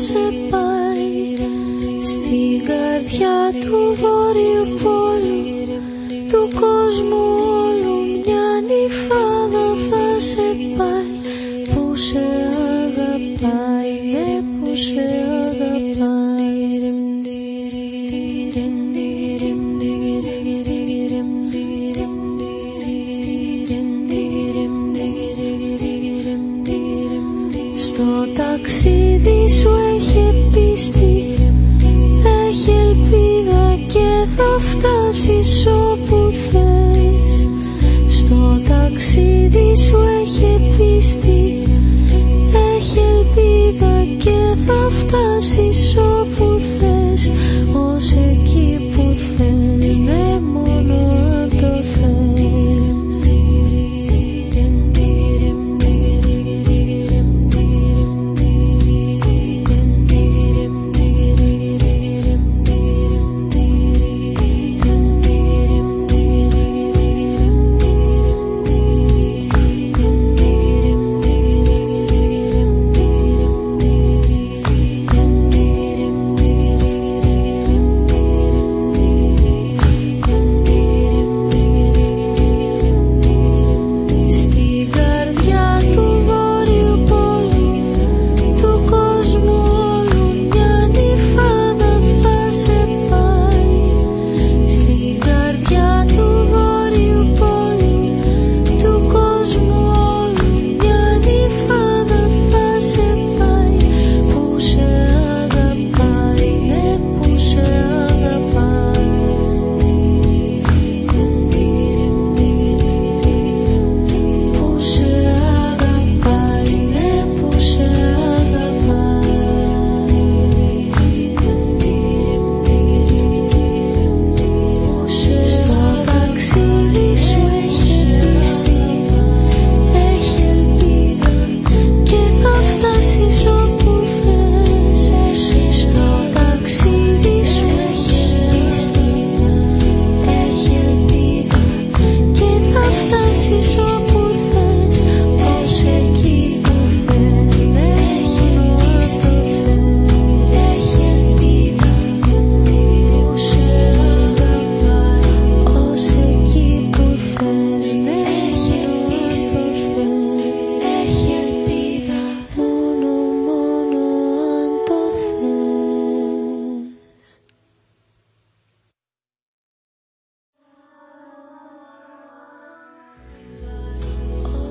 σε πάει στην καρδιά του βόρειου πόλου του κόσμου. Στο ταξίδι σου έχει πίστη Έχει ελπίδα και θα φτάσεις όπου θες. Στο ταξίδι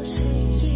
say